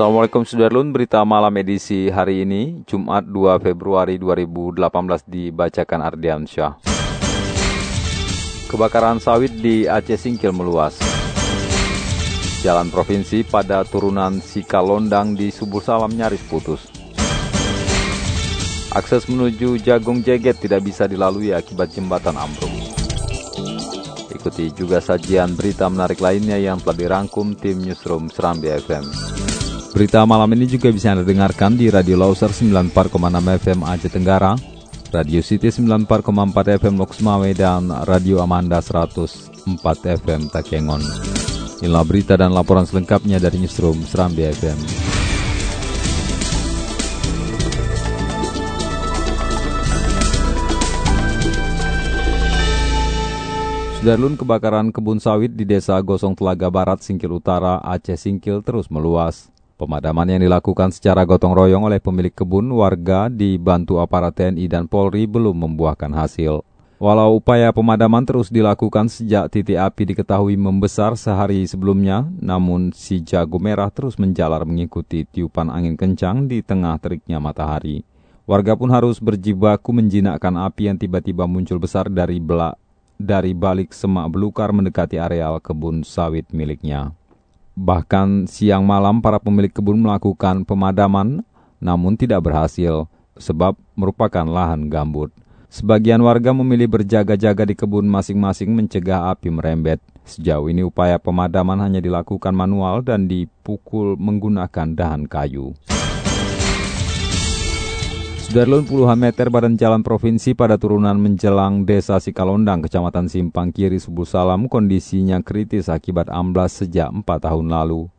Assalamualaikum Sudarlun, berita malam edisi hari ini, Jumat 2 Februari 2018 dibacakan Ardian Syah. Kebakaran sawit di Aceh Singkil meluas. Jalan provinsi pada turunan Sikalondang di Subur Salam nyaris putus. Akses menuju Jagung Jeget tidak bisa dilalui akibat jembatan ambruk. Ikuti juga sajian berita menarik lainnya yang telah dirangkum tim Newsroom Serambi FM. Berita malam ini juga bisa Anda dengarkan di Radio Lauser 94,6 FM Aceh Tenggara, Radio City 94,4 FM Loks Mawai, dan Radio Amanda 104 FM Takengon. Inilah berita dan laporan selengkapnya dari Newsroom Serambi FM. Sudarlun kebakaran kebun sawit di desa Gosong Telaga Barat, Singkil Utara, Aceh Singkil terus meluas. Pemadaman yang dilakukan secara gotong royong oleh pemilik kebun warga dibantu aparat TNI dan Polri belum membuahkan hasil. Walau upaya pemadaman terus dilakukan sejak titik api diketahui membesar sehari sebelumnya, namun si jago merah terus menjalar mengikuti tiupan angin kencang di tengah teriknya matahari. Warga pun harus berjibaku menjinakkan api yang tiba-tiba muncul besar dari belak dari balik semak belukar mendekati areal kebun sawit miliknya. Bahkan siang malam para pemilik kebun melakukan pemadaman namun tidak berhasil sebab merupakan lahan gambut. Sebagian warga memilih berjaga-jaga di kebun masing-masing mencegah api merembet. Sejauh ini upaya pemadaman hanya dilakukan manual dan dipukul menggunakan dahan kayu. Sudarlun puluhan meter badan jalan provinsi pada turunan menjelang desa Sikalondang, kecamatan Simpang Kiri, Subuh Salam, kondisinya kritis akibat amblas sejak 4 tahun lalu.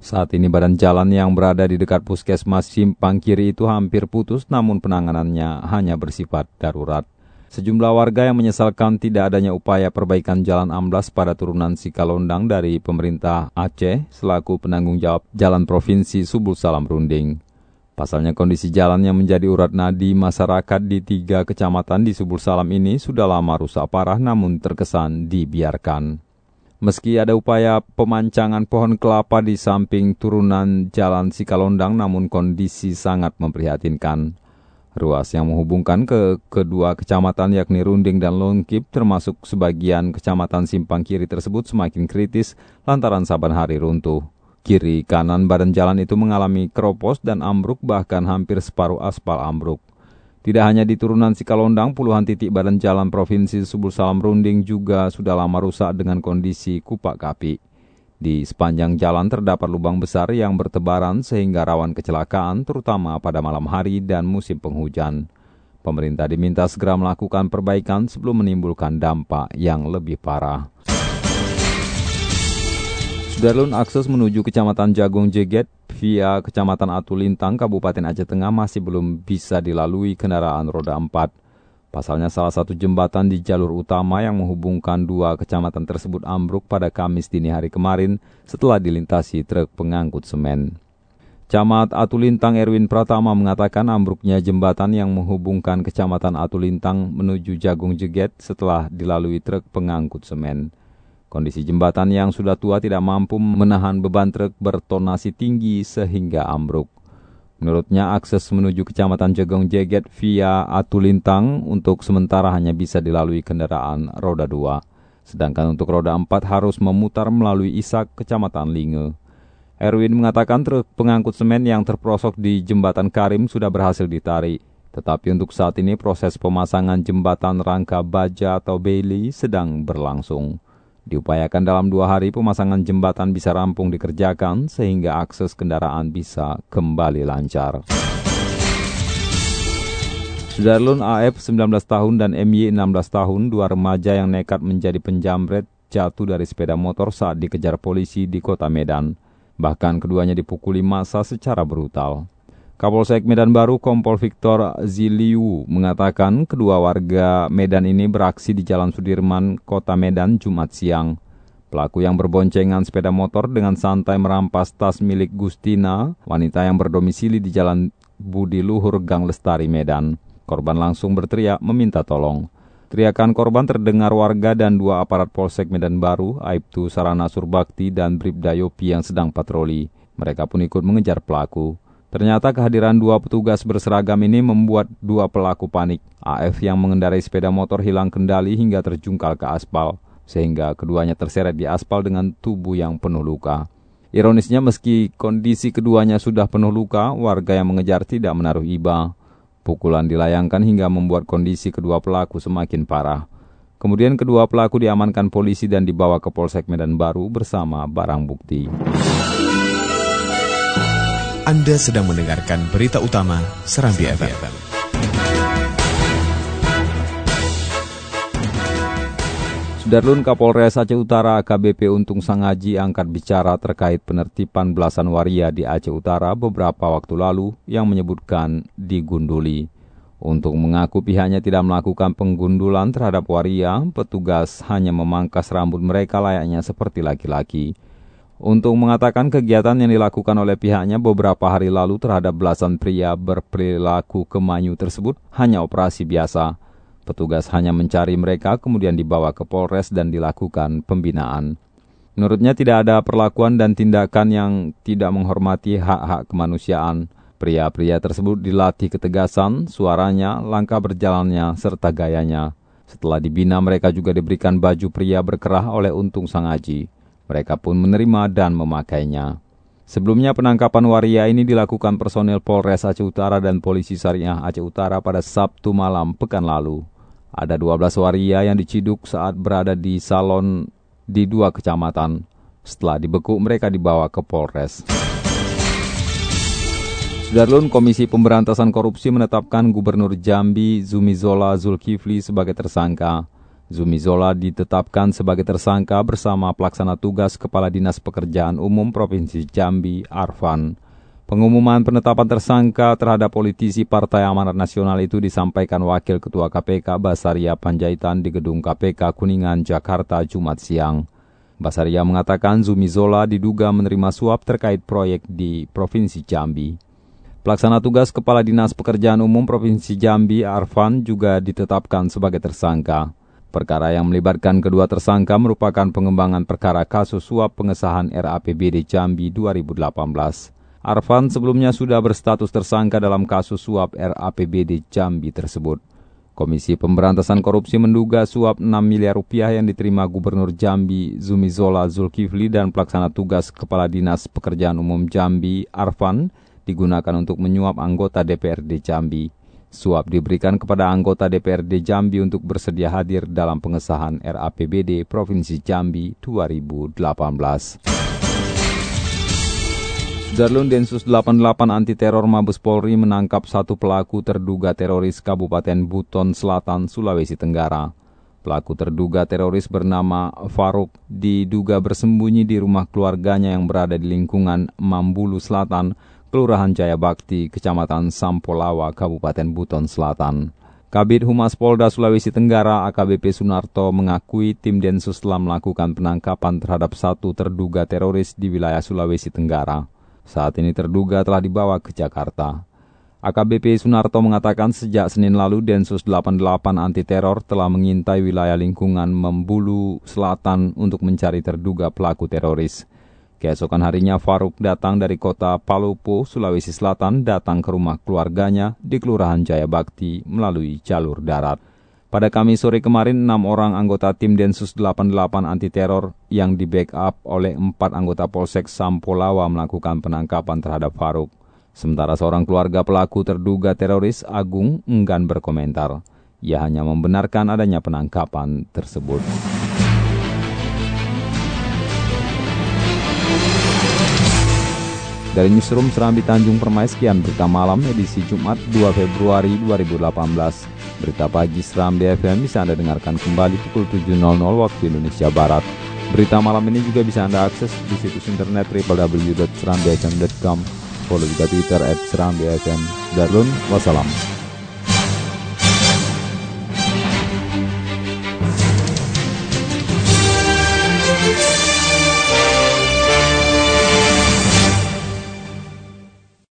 Saat ini badan jalan yang berada di dekat puskesmas Simpang Kiri itu hampir putus namun penanganannya hanya bersifat darurat. Sejumlah warga yang menyesalkan tidak adanya upaya perbaikan jalan amblas pada turunan Sikalondang dari pemerintah Aceh selaku penanggung jawab jalan provinsi Subul Salam Runding. Pasalnya kondisi jalan yang menjadi urat nadi masyarakat di tiga kecamatan di Subul Salam ini sudah lama rusak parah namun terkesan dibiarkan. Meski ada upaya pemancangan pohon kelapa di samping turunan jalan Sikalondang namun kondisi sangat memprihatinkan. Ruas yang menghubungkan ke kedua kecamatan yakni Runding dan Longkip termasuk sebagian kecamatan Simpang Kiri tersebut semakin kritis lantaran saban hari runtuh. Kiri kanan badan jalan itu mengalami keropos dan ambruk bahkan hampir separuh aspal ambruk. Tidak hanya di turunan Sikalondang, puluhan titik badan jalan Provinsi Subul Salam Runding juga sudah lama rusak dengan kondisi kupak kapi. Di sepanjang jalan terdapat lubang besar yang bertebaran sehingga rawan kecelakaan terutama pada malam hari dan musim penghujan. Pemerintah diminta segera melakukan perbaikan sebelum menimbulkan dampak yang lebih parah. Sudarlun akses menuju Kecamatan Jagung Jeget via Kecamatan Atulintang, Kabupaten Aceh Tengah masih belum bisa dilalui kendaraan roda 4. Pasalnya salah satu jembatan di jalur utama yang menghubungkan dua kecamatan tersebut ambruk pada Kamis dini hari kemarin setelah dilintasi truk pengangkut semen. Camat Atulintang Erwin Pratama mengatakan ambruknya jembatan yang menghubungkan Kecamatan Atulintang menuju Jagung Jeget setelah dilalui truk pengangkut semen. Kondisi jembatan yang sudah tua tidak mampu menahan beban truk bertonasi tinggi sehingga ambruk. Menurutnya akses menuju kecamatan Jegong Jeget via Atulintang untuk sementara hanya bisa dilalui kendaraan roda 2. Sedangkan untuk roda 4 harus memutar melalui Isak, kecamatan Linge. Erwin mengatakan truk pengangkut semen yang terprosok di jembatan Karim sudah berhasil ditarik. Tetapi untuk saat ini proses pemasangan jembatan rangka baja atau Bailey sedang berlangsung. Diupayakan dalam dua hari pemasangan jembatan bisa rampung dikerjakan sehingga akses kendaraan bisa kembali lancar. Sudarlun AF 19 tahun dan MY 16 tahun, dua remaja yang nekat menjadi penjamret jatuh dari sepeda motor saat dikejar polisi di kota Medan. Bahkan keduanya dipukuli massa secara brutal. Kapolsek Medan Baru Kompol Victor Ziliu mengatakan kedua warga Medan ini beraksi di Jalan Sudirman, Kota Medan, Jumat siang. Pelaku yang berboncengan sepeda motor dengan santai merampas tas milik Gustina, wanita yang berdomisili di Jalan Budi Luhur Gang Lestari, Medan. Korban langsung berteriak meminta tolong. Teriakan korban terdengar warga dan dua aparat Polsek Medan Baru, Aibtu Sarana Surbakti dan Bribda Yopi yang sedang patroli. Mereka pun ikut mengejar pelaku. Ternyata kehadiran dua petugas berseragam ini membuat dua pelaku panik. AF yang mengendarai sepeda motor hilang kendali hingga terjungkal ke aspal, sehingga keduanya terseret di aspal dengan tubuh yang penuh luka. Ironisnya meski kondisi keduanya sudah penuh luka, warga yang mengejar tidak menaruh iba. Pukulan dilayangkan hingga membuat kondisi kedua pelaku semakin parah. Kemudian kedua pelaku diamankan polisi dan dibawa ke Polsek Medan Baru bersama barang bukti. Anda sedang mendengarkan berita utama Serambi, FM. Sudarlun Kapolres Aceh Utara AKBP Untung Sangaji angkat bicara terkait penertiban belasan waria di Aceh Utara beberapa waktu lalu yang menyebutkan digunduli. Untuk mengaku pihaknya tidak melakukan penggundulan terhadap waria, petugas hanya memangkas rambut mereka layaknya seperti laki-laki. Untuk mengatakan kegiatan yang dilakukan oleh pihaknya beberapa hari lalu terhadap belasan pria berperilaku kemanyu tersebut hanya operasi biasa. Petugas hanya mencari mereka kemudian dibawa ke Polres dan dilakukan pembinaan. Menurutnya tidak ada perlakuan dan tindakan yang tidak menghormati hak-hak kemanusiaan. Pria-pria tersebut dilatih ketegasan, suaranya, langkah berjalannya, serta gayanya. Setelah dibina mereka juga diberikan baju pria berkerah oleh Untung Sangaji. Mereka pun menerima dan memakainya. Sebelumnya penangkapan waria ini dilakukan personil Polres Aceh Utara dan Polisi Syariah Aceh Utara pada Sabtu malam pekan lalu. Ada 12 waria yang diciduk saat berada di salon di dua kecamatan. Setelah dibekuk mereka dibawa ke Polres. Sudarlun Komisi Pemberantasan Korupsi menetapkan Gubernur Jambi Zumizola Zulkifli sebagai tersangka. Zumi Zola ditetapkan sebagai tersangka bersama pelaksana tugas Kepala Dinas Pekerjaan Umum Provinsi Jambi, Arfan. Pengumuman penetapan tersangka terhadap politisi Partai Amanat Nasional itu disampaikan Wakil Ketua KPK Basaria Panjaitan di Gedung KPK Kuningan, Jakarta, Jumat siang. Basaria mengatakan Zumi Zola diduga menerima suap terkait proyek di Provinsi Jambi. Pelaksana tugas Kepala Dinas Pekerjaan Umum Provinsi Jambi, Arfan, juga ditetapkan sebagai tersangka. Perkara yang melibatkan kedua tersangka merupakan pengembangan perkara kasus suap pengesahan RAPBD Jambi 2018. Arfan sebelumnya sudah berstatus tersangka dalam kasus suap RAPBD Jambi tersebut. Komisi Pemberantasan Korupsi menduga suap 6 miliar rupiah yang diterima Gubernur Jambi Zumizola Zulkifli dan pelaksana tugas Kepala Dinas Pekerjaan Umum Jambi Arfan digunakan untuk menyuap anggota DPRD Jambi. Suap diberikan kepada anggota DPRD Jambi untuk bersedia hadir dalam pengesahan RAPBD Provinsi Jambi 2018. Darlun Densus 88 Anti Teror Mabes Polri menangkap satu pelaku terduga teroris Kabupaten Buton Selatan, Sulawesi Tenggara. Pelaku terduga teroris bernama Faruk diduga bersembunyi di rumah keluarganya yang berada di lingkungan Mambulu Selatan, Kelurahan Jaya Bakti, Kecamatan Sampolawa, Kabupaten Buton Selatan. Kabit Humas Polda Sulawesi Tenggara AKBP Sunarto mengakui tim Densus telah melakukan penangkapan terhadap satu terduga teroris di wilayah Sulawesi Tenggara. Saat ini terduga telah dibawa ke Jakarta. AKBP Sunarto mengatakan sejak Senin lalu Densus 88 anti teror telah mengintai wilayah lingkungan Membulu Selatan untuk mencari terduga pelaku teroris. Keesokan harinya Faruk datang dari kota Palopo, Sulawesi Selatan datang ke rumah keluarganya di Kelurahan Jaya Bakti melalui jalur darat. Pada Kamis sore kemarin, enam orang anggota tim Densus 88 anti teror yang di backup oleh empat anggota Polsek Sampolawa melakukan penangkapan terhadap Faruk. Sementara seorang keluarga pelaku terduga teroris Agung enggan berkomentar. Ia hanya membenarkan adanya penangkapan tersebut. Dari Newsroom Serambi Tanjung Permai, sekian berita malam edisi Jumat 2 Februari 2018. Berita pagi Serambi FM bisa Anda dengarkan kembali pukul 7.00 waktu Indonesia Barat. Berita malam ini juga bisa Anda akses di situs internet www.serambifm.com. Follow juga Twitter at Serambi FM. Darun, wassalam.